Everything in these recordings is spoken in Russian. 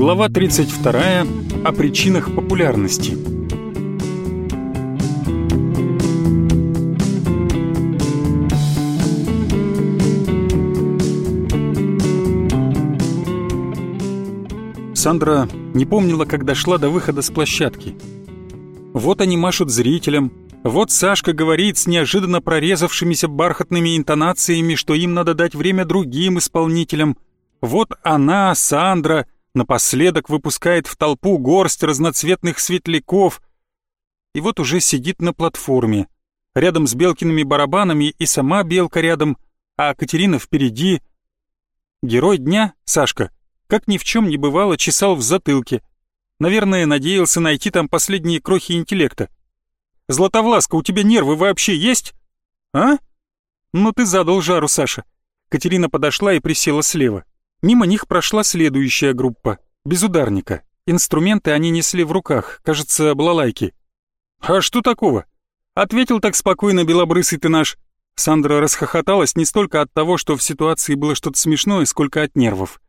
Глава 32. О причинах популярности. Сандра не помнила, как дошла до выхода с площадки. Вот они машут зрителям, вот Сашка говорит с неожиданно прорезавшимися бархатными интонациями, что им надо дать время другим исполнителям. Вот она, Сандра, напоследок выпускает в толпу горсть разноцветных светляков. И вот уже сидит на платформе, рядом с Белкиными барабанами и сама Белка рядом, а Катерина впереди. Герой дня, Сашка, как ни в чем не бывало, чесал в затылке. Наверное, надеялся найти там последние крохи интеллекта. Златовласка, у тебя нервы вообще есть? А? Ну ты задал жару, Саша. Катерина подошла и присела слева. Мимо них прошла следующая группа. Без ударника. Инструменты они несли в руках, кажется, балалайки. «А что такого?» Ответил так спокойно белобрысый ты наш. Сандра расхохоталась не столько от того, что в ситуации было что-то смешное, сколько от нервов.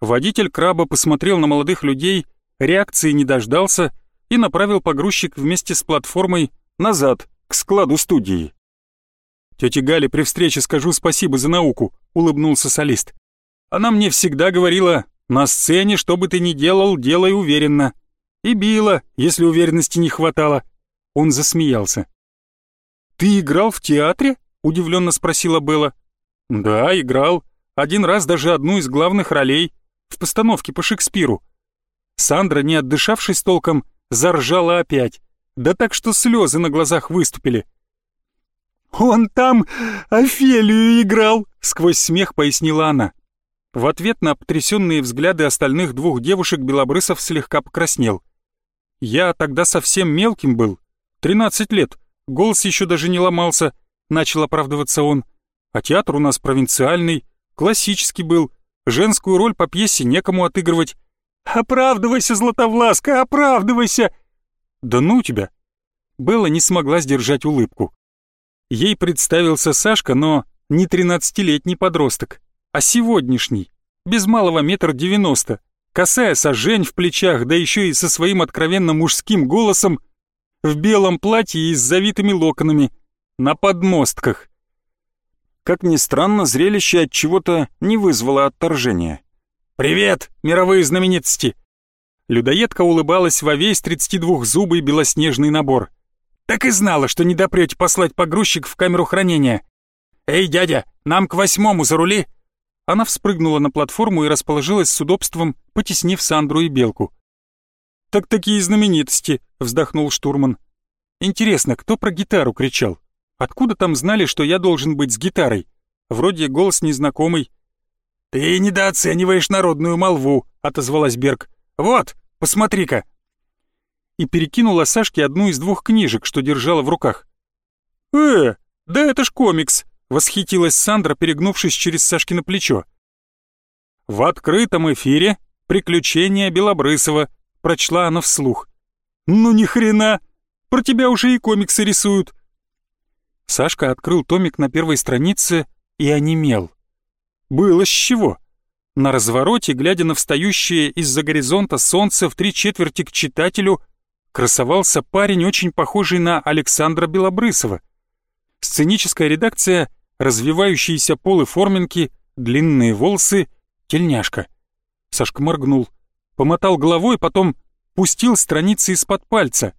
Водитель краба посмотрел на молодых людей, реакции не дождался и направил погрузчик вместе с платформой назад, к складу студии. «Тете Гале при встрече скажу спасибо за науку», — улыбнулся солист. «Она мне всегда говорила, на сцене, что бы ты ни делал, делай уверенно. И била, если уверенности не хватало». Он засмеялся. «Ты играл в театре?» — удивленно спросила Белла. «Да, играл. Один раз даже одну из главных ролей. В постановке по Шекспиру». Сандра, не отдышавшись толком, заржала опять. Да так, что слезы на глазах выступили. «Он там Офелию играл!» — сквозь смех пояснила она. В ответ на потрясенные взгляды остальных двух девушек Белобрысов слегка покраснел. «Я тогда совсем мелким был. Тринадцать лет. Голос еще даже не ломался», — начал оправдываться он. «А театр у нас провинциальный, классический был. Женскую роль по пьесе некому отыгрывать. «Оправдывайся, Златовласка, оправдывайся!» «Да ну тебя!» Белла не смогла сдержать улыбку. Ей представился Сашка, но не тринадцатилетний подросток, а сегодняшний, без малого метр девяносто, косая сожень в плечах, да еще и со своим откровенно мужским голосом, в белом платье и с завитыми локонами, на подмостках. Как ни странно, зрелище от чего-то не вызвало отторжения. «Привет, мировые знаменитости!» Людоедка улыбалась во весь 32-зубый белоснежный набор. «Так и знала, что не допрете послать погрузчик в камеру хранения. Эй, дядя, нам к восьмому за рули!» Она вспрыгнула на платформу и расположилась с удобством, потеснив Сандру и Белку. «Так такие знаменитости!» — вздохнул штурман. «Интересно, кто про гитару кричал? Откуда там знали, что я должен быть с гитарой? Вроде голос незнакомый, «Ты недооцениваешь народную молву», — отозвалась Берг. «Вот, посмотри-ка». И перекинула Сашке одну из двух книжек, что держала в руках. «Э, да это ж комикс», — восхитилась Сандра, перегнувшись через Сашкино плечо. «В открытом эфире приключения Белобрысова», — прочла она вслух. «Ну ни хрена! Про тебя уже и комиксы рисуют!» Сашка открыл томик на первой странице и онемел. Было с чего. На развороте, глядя на встающее из-за горизонта солнце в три четверти к читателю, красовался парень, очень похожий на Александра Белобрысова. Сценическая редакция, развивающиеся полы форминки, длинные волосы, тельняшка. Сашка моргнул, помотал головой, потом пустил страницы из-под пальца.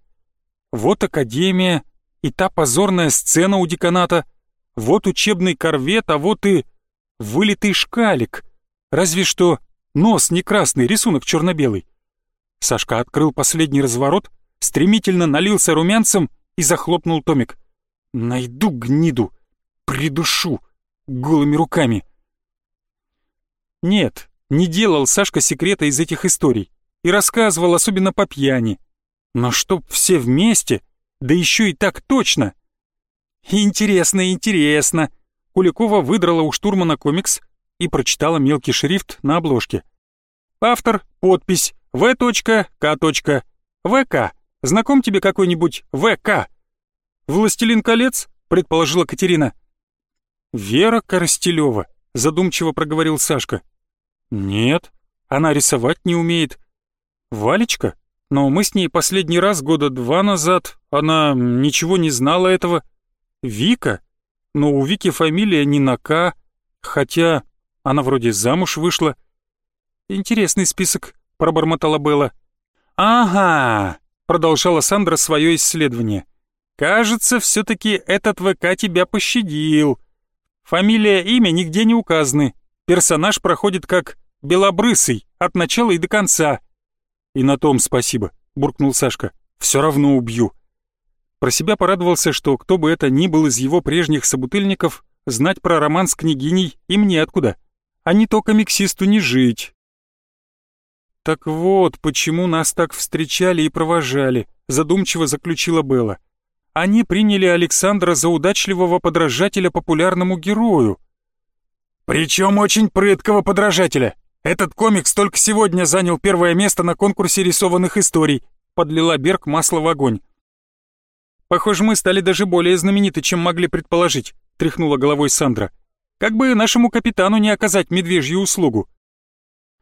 Вот академия, и та позорная сцена у деканата, вот учебный корвет, а вот и вылитый шкалик. Разве что нос не красный, рисунок черно-белый. Сашка открыл последний разворот, стремительно налился румянцем и захлопнул томик. «Найду гниду, придушу голыми руками». Нет, не делал Сашка секрета из этих историй и рассказывал особенно по пьяни. Но чтоб все вместе, да еще и так точно. Интересно, интересно. Куликова выдрала у штурмана комикс и прочитала мелкий шрифт на обложке. Автор, подпись В.К. ВК. Знаком тебе какой-нибудь ВК? «Властелин колец?» — предположила Катерина. «Вера Коростелева», — задумчиво проговорил Сашка. «Нет. Она рисовать не умеет. Валечка? Но мы с ней последний раз года два назад. Она ничего не знала этого. Вика? Но у Вики фамилия не на К, хотя она вроде замуж вышла. Интересный список, пробормотала Белла. Ага, продолжала Сандра свое исследование. Кажется, все-таки этот ВК тебя пощадил. Фамилия, имя нигде не указаны. Персонаж проходит как белобрысый, от начала и до конца. И на том спасибо, буркнул Сашка. Все равно убью. Про себя порадовался, что кто бы это ни был из его прежних собутыльников, знать про роман с княгиней им неоткуда. А не то комиксисту не жить. «Так вот, почему нас так встречали и провожали», задумчиво заключила Белла. «Они приняли Александра за удачливого подражателя популярному герою». «Причем очень прыткого подражателя. Этот комикс только сегодня занял первое место на конкурсе рисованных историй», подлила Берг масло в огонь. «Похоже, мы стали даже более знамениты, чем могли предположить», тряхнула головой Сандра. «Как бы нашему капитану не оказать медвежью услугу».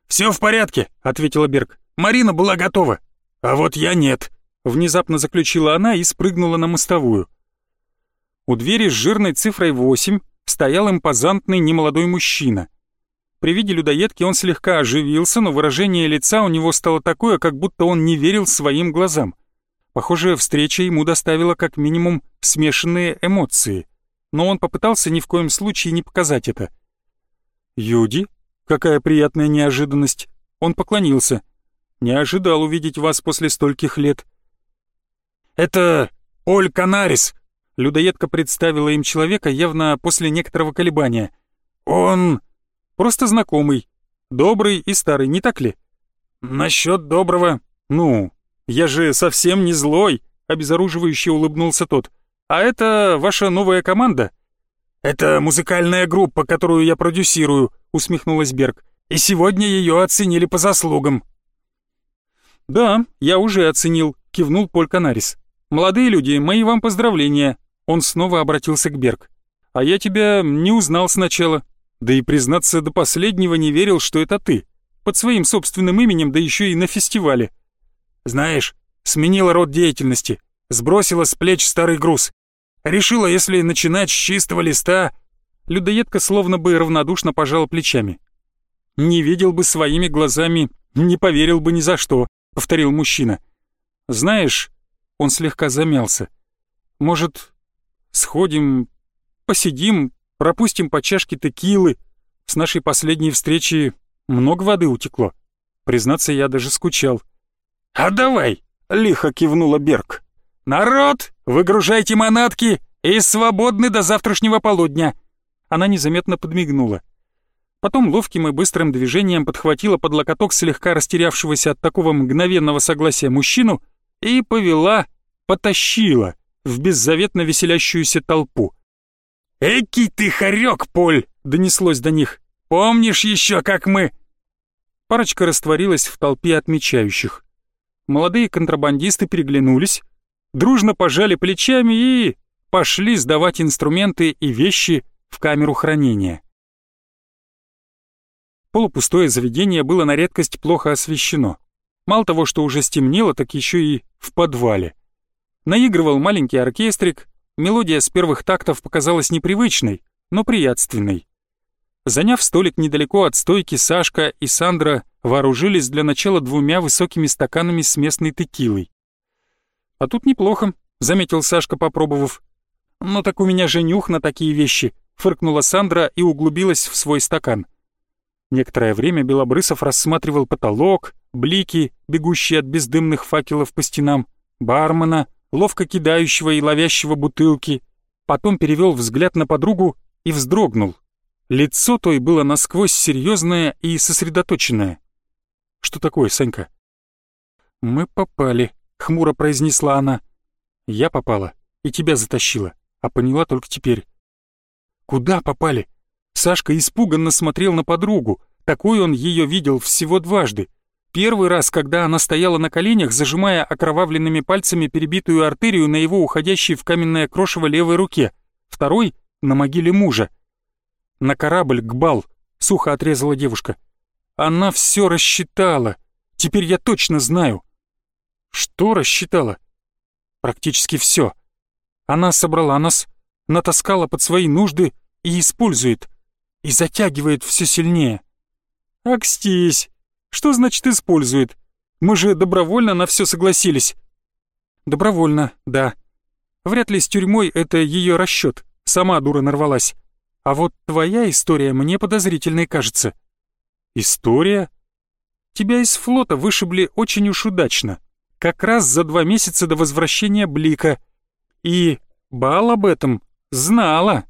«Все в порядке», — ответила Берг. «Марина была готова, а вот я нет». Внезапно заключила она и спрыгнула на мостовую. У двери с жирной цифрой 8 стоял импозантный немолодой мужчина. При виде людоедки он слегка оживился, но выражение лица у него стало такое, как будто он не верил своим глазам. Похоже, встреча ему доставила как минимум смешанные эмоции, но он попытался ни в коем случае не показать это. «Юди, какая приятная неожиданность!» Он поклонился. «Не ожидал увидеть вас после стольких лет». «Это Оль Канарис!» Людоедка представила им человека явно после некоторого колебания. «Он...» «Просто знакомый. Добрый и старый, не так ли?» «Насчет доброго...» «Ну, я же совсем не злой», — обезоруживающе улыбнулся тот. «А это ваша новая команда?» «Это музыкальная группа, которую я продюсирую», — усмехнулась Берг. «И сегодня ее оценили по заслугам». «Да, я уже оценил», — кивнул Поль Канарис. «Молодые люди, мои вам поздравления!» Он снова обратился к Берг. «А я тебя не узнал сначала. Да и, признаться, до последнего не верил, что это ты. Под своим собственным именем, да еще и на фестивале. Знаешь, сменила род деятельности, сбросила с плеч старый груз. Решила, если начинать с чистого листа...» Людоедка словно бы равнодушно пожала плечами. «Не видел бы своими глазами, не поверил бы ни за что», — повторил мужчина. «Знаешь, он слегка замялся. «Может, сходим, посидим, пропустим по чашке текилы? С нашей последней встречи много воды утекло. Признаться, я даже скучал». «А давай!» — лихо кивнула Берг. «Народ, выгружайте манатки и свободны до завтрашнего полудня!» Она незаметно подмигнула. Потом ловким и быстрым движением подхватила под локоток слегка растерявшегося от такого мгновенного согласия мужчину и повела, потащила в беззаветно веселящуюся толпу. «Экий ты хорек, Поль!» — донеслось до них. «Помнишь еще, как мы...» Парочка растворилась в толпе отмечающих. Молодые контрабандисты переглянулись, дружно пожали плечами и пошли сдавать инструменты и вещи в камеру хранения. Полупустое заведение было на редкость плохо освещено. Мало того, что уже стемнело, так еще и в подвале. Наигрывал маленький оркестрик, мелодия с первых тактов показалась непривычной, но приятственной. Заняв столик недалеко от стойки, Сашка и Сандра вооружились для начала двумя высокими стаканами с местной текилой. «А тут неплохо», — заметил Сашка, попробовав. «Но так у меня же нюх на такие вещи», — фыркнула Сандра и углубилась в свой стакан. Некоторое время Белобрысов рассматривал потолок, блики, бегущие от бездымных факелов по стенам, бармена, ловко кидающего и ловящего бутылки, потом перевел взгляд на подругу и вздрогнул. Лицо той было насквозь серьезное и сосредоточенное. «Что такое, Санька?» «Мы попали», — хмуро произнесла она. «Я попала и тебя затащила, а поняла только теперь». «Куда попали?» Сашка испуганно смотрел на подругу. Такой он ее видел всего дважды. Первый раз, когда она стояла на коленях, зажимая окровавленными пальцами перебитую артерию на его уходящей в каменное крошево левой руке. Второй — на могиле мужа. «На корабль, к бал», — сухо отрезала девушка. Она все рассчитала. Теперь я точно знаю. Что рассчитала? Практически все. Она собрала нас, натаскала под свои нужды и использует. И затягивает все сильнее. Акстись. Что значит использует? Мы же добровольно на все согласились. Добровольно, да. Вряд ли с тюрьмой это ее расчет. Сама дура нарвалась. А вот твоя история мне подозрительной кажется. История? Тебя из флота вышибли очень уж удачно. Как раз за два месяца до возвращения Блика. И Бал об этом знала.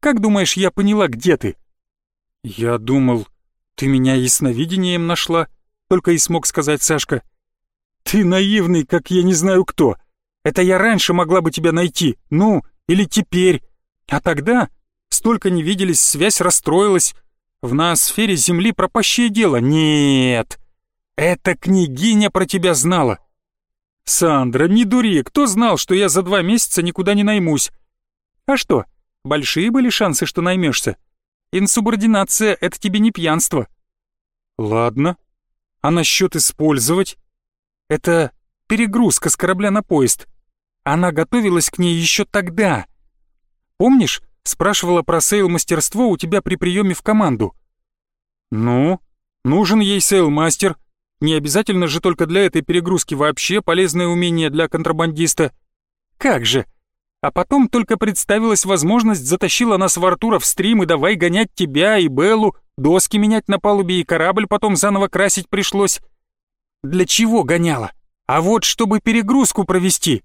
Как думаешь, я поняла, где ты? Я думал, ты меня ясновидением нашла, только и смог сказать Сашка. Ты наивный, как я не знаю кто. Это я раньше могла бы тебя найти, ну, или теперь. А тогда столько не виделись, связь расстроилась. В ноосфере Земли пропащее дело. Нет, эта княгиня про тебя знала. Сандра, не дури, кто знал, что я за два месяца никуда не наймусь? А что, большие были шансы, что наймешься? Инсубординация — это тебе не пьянство. Ладно. А насчет использовать? Это перегрузка с корабля на поезд. Она готовилась к ней еще тогда. Помнишь, спрашивала про сейл-мастерство у тебя при приеме в команду? Ну, нужен ей сейл-мастер. Не обязательно же только для этой перегрузки вообще полезное умение для контрабандиста. Как же? А потом только представилась возможность, затащила нас в Артура в стрим и давай гонять тебя и Беллу, доски менять на палубе и корабль потом заново красить пришлось. Для чего гоняла? А вот чтобы перегрузку провести.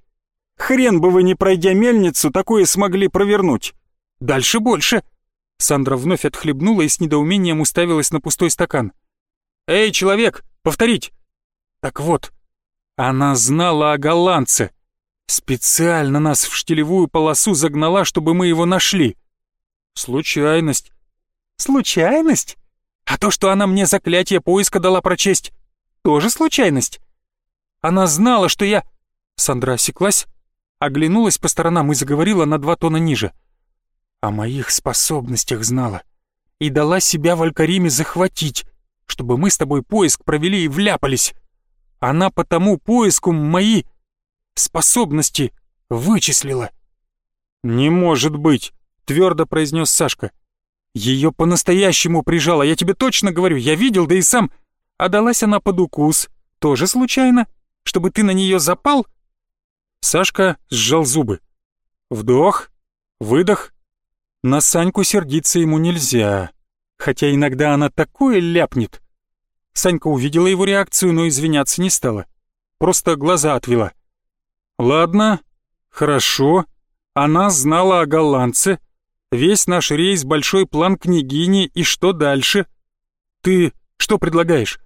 Хрен бы вы, не пройдя мельницу, такое смогли провернуть. Дальше больше. Сандра вновь отхлебнула и с недоумением уставилась на пустой стакан. «Эй, человек, повторить!» Так вот, она знала о голландце. Специально нас в штилевую полосу загнала, чтобы мы его нашли. Случайность. Случайность? А то, что она мне заклятие поиска дала прочесть, тоже случайность? Она знала, что я... Сандра осеклась, оглянулась по сторонам и заговорила на два тона ниже. О моих способностях знала. И дала себя в Алькариме захватить, чтобы мы с тобой поиск провели и вляпались. Она по тому поиску мои способности вычислила. «Не может быть», — твердо произнес Сашка. «Ее по-настоящему прижала, я тебе точно говорю, я видел, да и сам. А далась она под укус, тоже случайно, чтобы ты на нее запал?» Сашка сжал зубы. Вдох, выдох. На Саньку сердиться ему нельзя, хотя иногда она такое ляпнет. Санька увидела его реакцию, но извиняться не стала. Просто глаза отвела. Ладно, хорошо. Она знала о голландце. Весь наш рейс — большой план княгини, и что дальше? Ты что предлагаешь?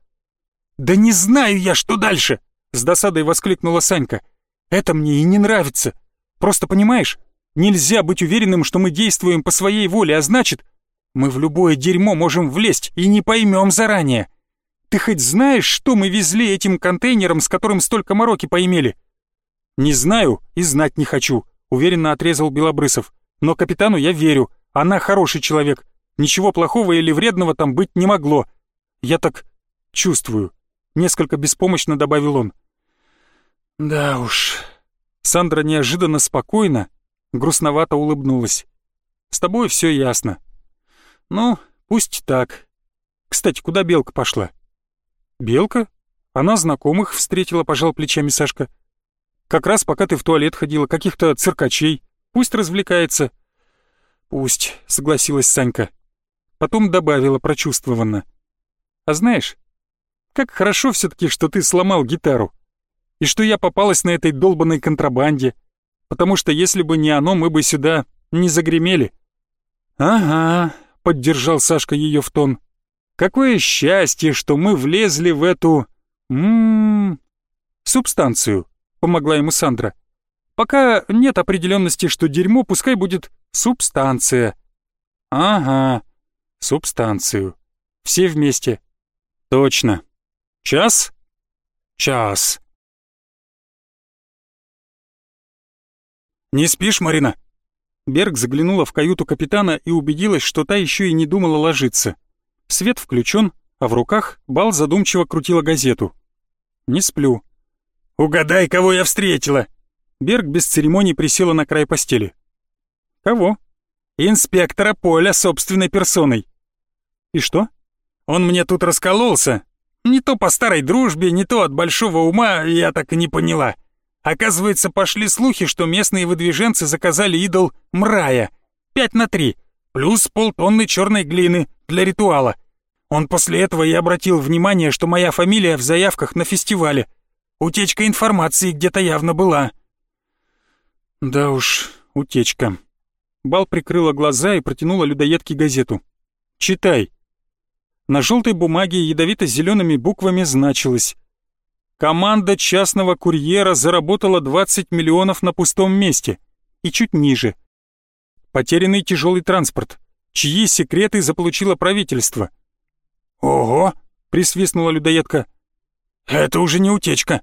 Да не знаю я, что дальше! С досадой воскликнула Санька. Это мне и не нравится. Просто понимаешь, нельзя быть уверенным, что мы действуем по своей воле, а значит, мы в любое дерьмо можем влезть и не поймем заранее. Ты хоть знаешь, что мы везли этим контейнером, с которым столько мороки поимели? «Не знаю и знать не хочу», — уверенно отрезал Белобрысов. «Но капитану я верю. Она хороший человек. Ничего плохого или вредного там быть не могло. Я так чувствую», — несколько беспомощно добавил он. «Да уж». Сандра неожиданно спокойно, грустновато улыбнулась. «С тобой все ясно». «Ну, пусть так. Кстати, куда Белка пошла?» «Белка? Она знакомых встретила», — пожал плечами Сашка. Как раз пока ты в туалет ходила, каких-то циркачей. Пусть развлекается». «Пусть», — согласилась Санька. Потом добавила прочувствованно. «А знаешь, как хорошо все таки что ты сломал гитару. И что я попалась на этой долбанной контрабанде. Потому что если бы не оно, мы бы сюда не загремели». «Ага», — поддержал Сашка ее в тон. «Какое счастье, что мы влезли в эту... Ммм... субстанцию помогла ему Сандра. Пока нет определенности, что дерьмо пускай будет субстанция. Ага, субстанцию. Все вместе. Точно. Час? Час. «Не спишь, Марина?» Берг заглянула в каюту капитана и убедилась, что та еще и не думала ложиться. Свет включен, а в руках Бал задумчиво крутила газету. «Не сплю». «Угадай, кого я встретила!» Берг без церемоний присела на край постели. «Кого?» «Инспектора Поля собственной персоной». «И что?» «Он мне тут раскололся. Не то по старой дружбе, не то от большого ума, я так и не поняла. Оказывается, пошли слухи, что местные выдвиженцы заказали идол Мрая. Пять на три, плюс полтонны черной глины для ритуала. Он после этого и обратил внимание, что моя фамилия в заявках на фестивале. Утечка информации где-то явно была. Да уж, утечка. Бал прикрыла глаза и протянула людоедке газету. «Читай». На желтой бумаге ядовито-зелеными буквами значилось Команда частного курьера заработала 20 миллионов на пустом месте. И чуть ниже. Потерянный тяжелый транспорт. Чьи секреты заполучило правительство? «Ого!» — присвистнула людоедка. «Это уже не утечка.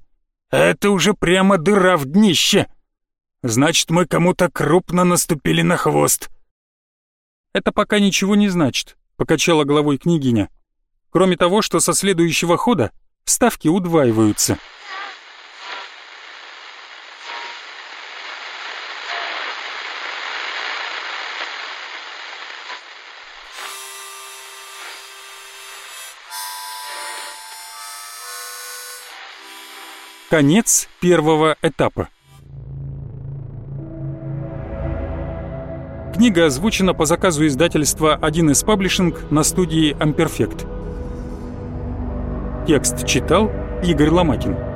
Это уже прямо дыра в днище. Значит, мы кому-то крупно наступили на хвост». «Это пока ничего не значит», — покачала головой княгиня. «Кроме того, что со следующего хода ставки удваиваются. Конец первого этапа. Книга озвучена по заказу издательства 1С Паблишинг на студии Amperfect. Текст читал Игорь Ломакин.